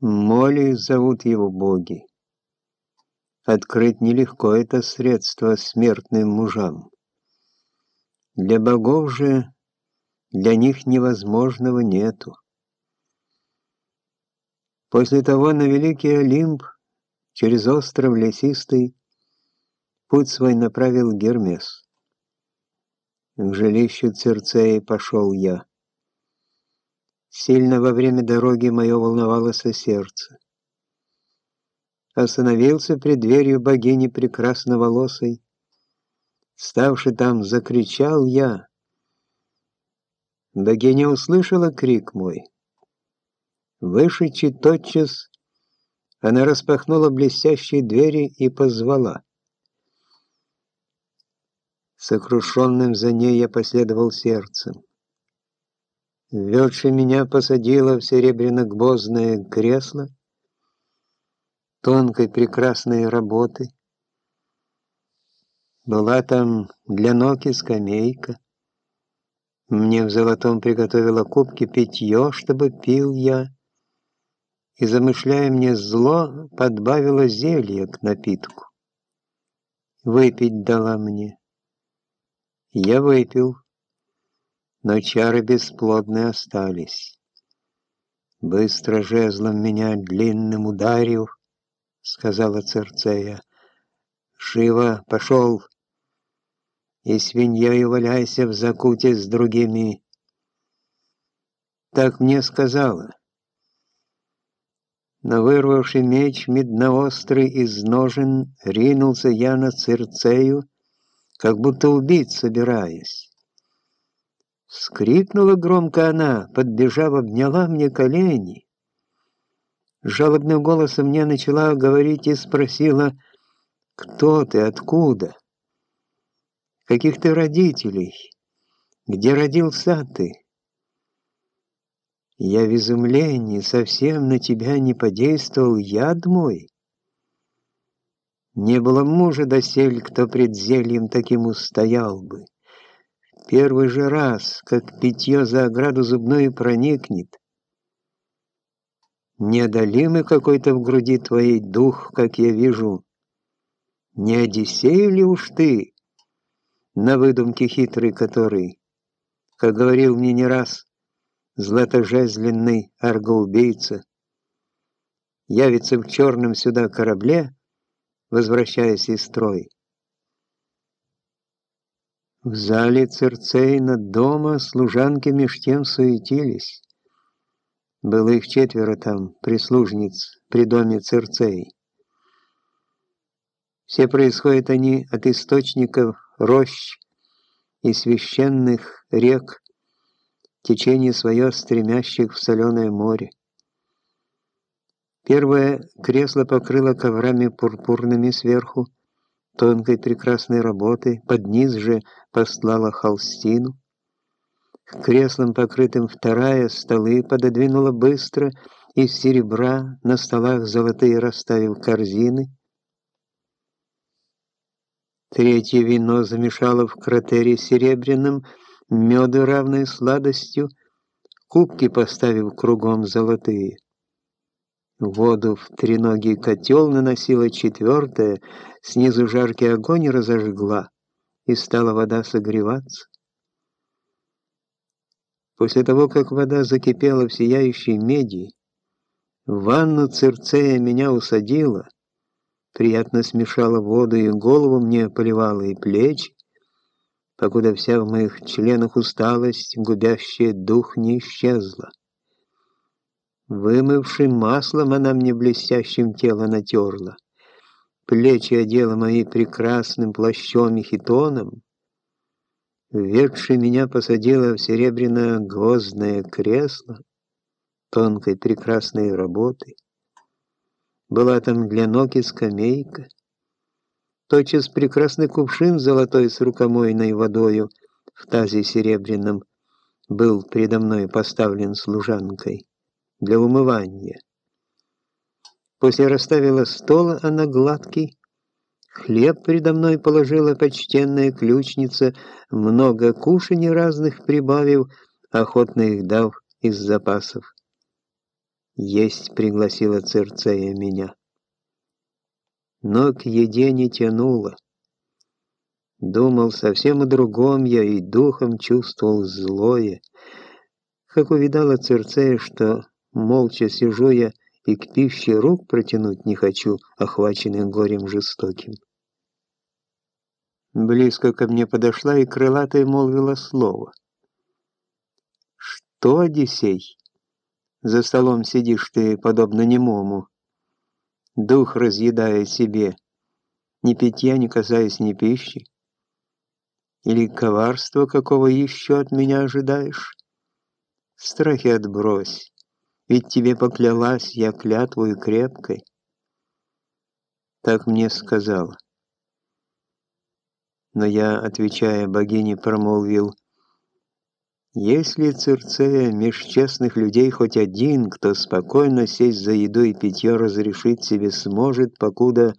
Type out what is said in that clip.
Моли зовут его боги. Открыть нелегко это средство смертным мужам. Для богов же, для них невозможного нету. После того на Великий Олимп, через остров лесистый, путь свой направил Гермес. К жилищу Церцеи пошел я. Сильно во время дороги мое волновалось сердце. Остановился пред дверью богини прекрасноволосой. Ставши там, закричал я. Богиня услышала крик мой. Вышедший тотчас, она распахнула блестящие двери и позвала. Сокрушенным за ней я последовал сердцем. Ведши меня посадила в серебряно-гвоздное кресло тонкой прекрасной работы. Была там для ног и скамейка. Мне в золотом приготовила кубки питье, чтобы пил я, и, замышляя мне зло, подбавила зелье к напитку. Выпить дала мне. Я выпил но чары бесплодные остались. «Быстро жезлом меня длинным ударил», — сказала Церцея. «Живо пошел, и свиньей валяйся в закуте с другими». Так мне сказала. Но вырвавший меч медноострый из ножен, ринулся я на Церцею, как будто убить собираясь. Скрикнула громко она, подбежав, обняла мне колени. Жалобным голосом мне начала говорить и спросила, «Кто ты, откуда? Каких ты родителей? Где родился ты?» Я в изумлении, совсем на тебя не подействовал яд мой. Не было мужа досель, кто пред зельем таким устоял бы. Первый же раз, как питье за ограду зубную проникнет. Неодолимый какой-то в груди твоей дух, как я вижу. Не Одиссей ли уж ты, на выдумке хитрый который, как говорил мне не раз, златожезленный аргоубийца, явится в черном сюда корабле, возвращаясь из строя. В зале Церцейна дома служанки меж тем суетились. Было их четверо там, прислужниц, при доме Церцеи. Все происходят они от источников рощ и священных рек, течение свое стремящих в соленое море. Первое кресло покрыло коврами пурпурными сверху, тонкой прекрасной работы, под низ же послала холстину. К креслам, покрытым вторая, столы пододвинула быстро, из серебра на столах золотые расставил корзины. Третье вино замешало в кратере серебряном, меду равной сладостью, кубки поставил кругом золотые. Воду в треногий котел наносила четвертая, снизу жаркий огонь разожгла, и стала вода согреваться. После того, как вода закипела в сияющей меди, в ванну Цирцея меня усадила, приятно смешала воду и голову мне поливала, и плечи, покуда вся в моих членах усталость, губящая дух, не исчезла. Вымывшим маслом она мне блестящим тело натерла. Плечи одела мои прекрасным плащом и хитоном. Вверхши меня посадила в серебряно-гвоздное кресло тонкой прекрасной работы. Была там для ног и скамейка. Тотчас прекрасный кувшин золотой с рукомойной водою в тазе серебряном был предо мной поставлен служанкой для умывания. После расставила стол она гладкий, хлеб предо мной положила почтенная ключница, много кушаний разных прибавив, охотно их дав из запасов. Есть пригласила Церцея меня. Но к еде не тянуло. Думал совсем о другом я и духом чувствовал злое. Как увидала Церцея, что молча сижу я и к пище рук протянуть не хочу, охваченный горем жестоким. Близко ко мне подошла и крылатая молвила слово. «Что, Одиссей? За столом сидишь ты, подобно немому, дух разъедая себе, ни питья не касаясь ни пищи? Или коварство какого еще от меня ожидаешь? Страхи отбрось, ведь тебе поклялась я клятвою крепкой. Так мне сказала. Но я, отвечая богине, промолвил, «Если Цирцея меж честных людей хоть один, кто спокойно сесть за еду и питье разрешить себе сможет, покуда